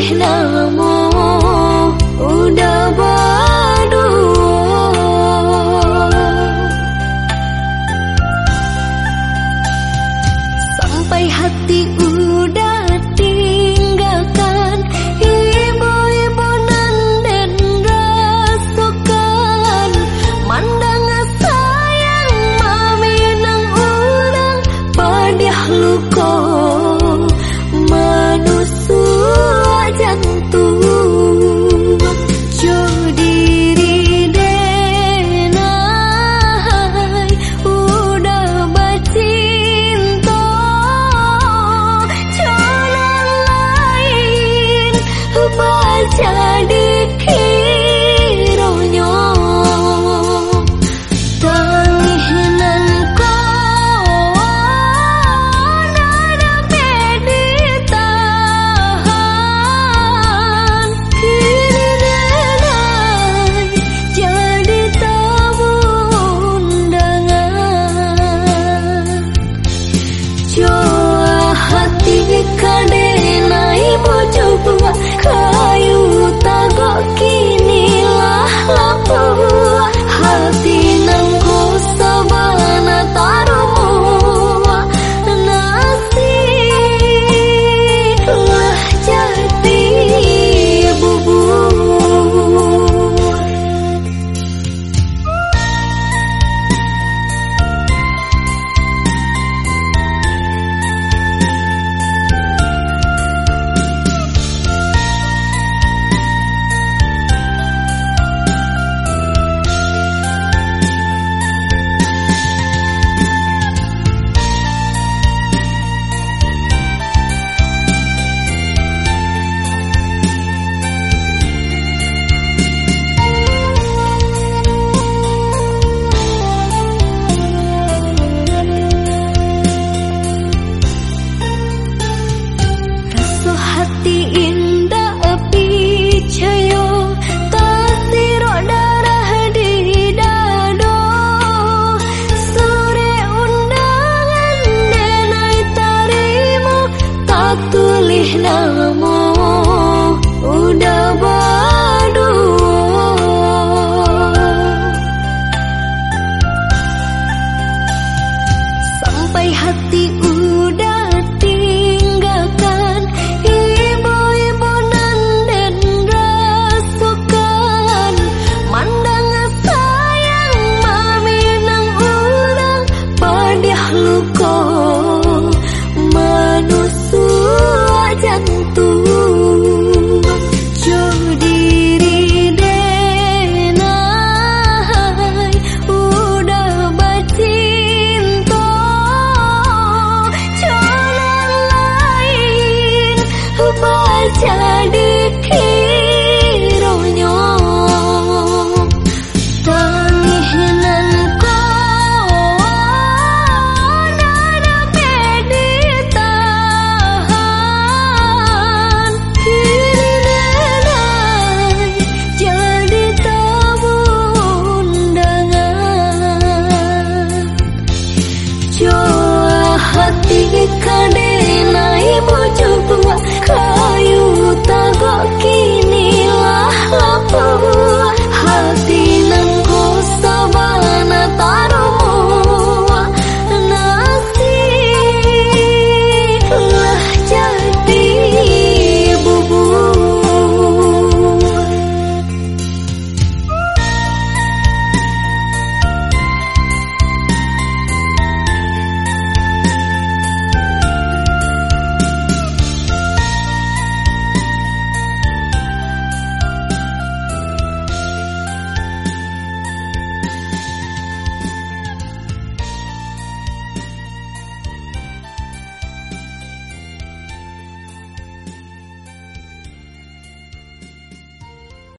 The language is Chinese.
那么 Oh. ചാടി